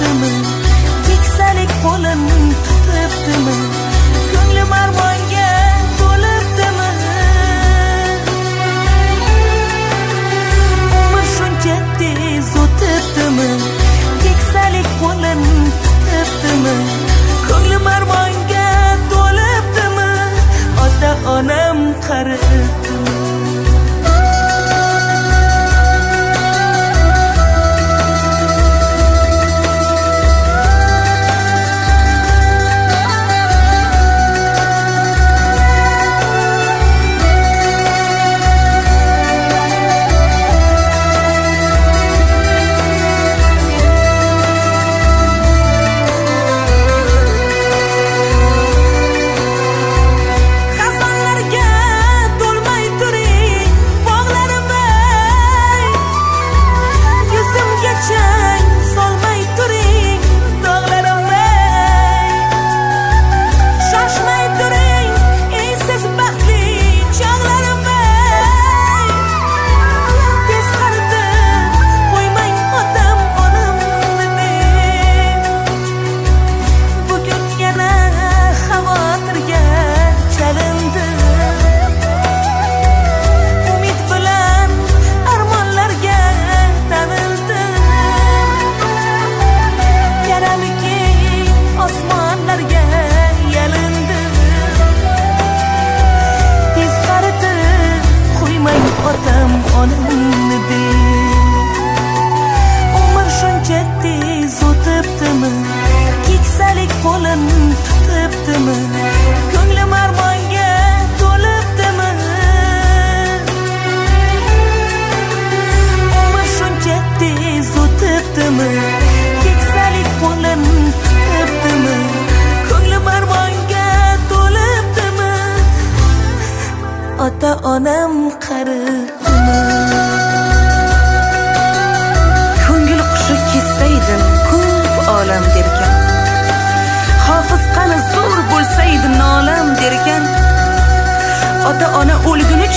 turibdimi keksalik qo'lim tutibdimi? Ko'nglim armonga to'libdimi? Umr shuncha tez o'tibdimi? Keksalik qo'lim tutibdimi? Ko'nglim armonga to'libdimi? Ota onam qarib qo'lin tutibdimi ko'nglim armonga to'libdimi? Umr shuncha tez o'tibdimi? Keksalik qo'lin tutibdimi? Ko'nglim armonga to'libdimi? Ota onam qaribdimi?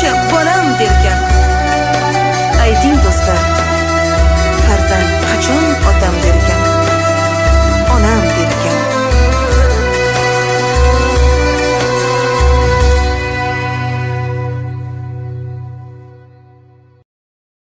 Shut up.